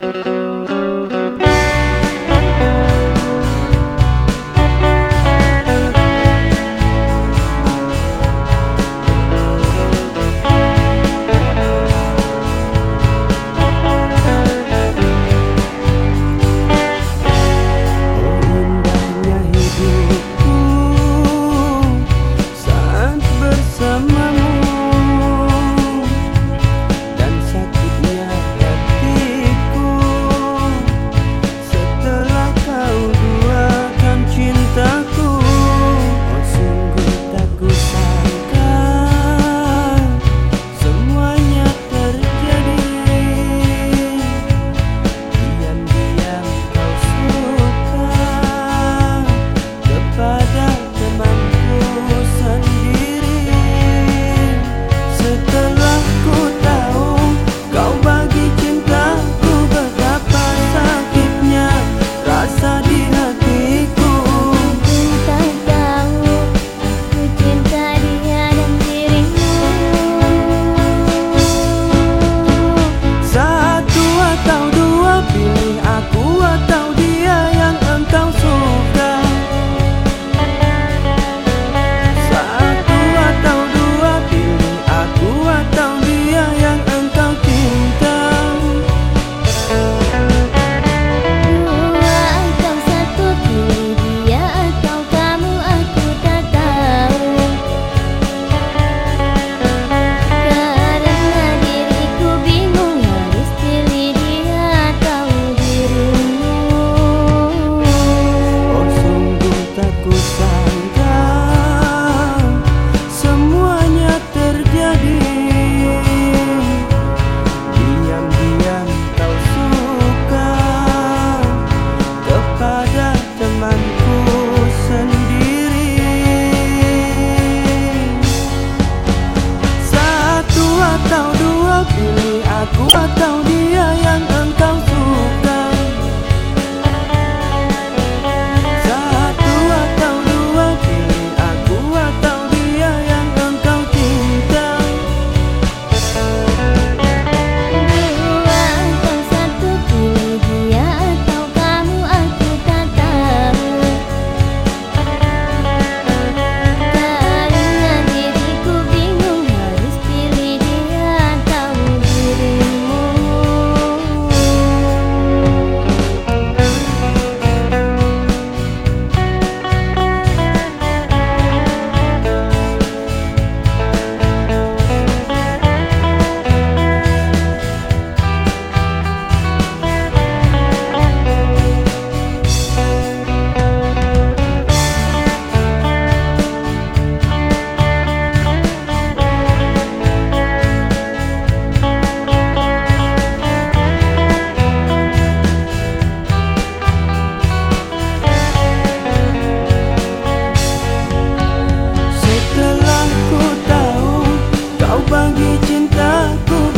Música bagi cintaku.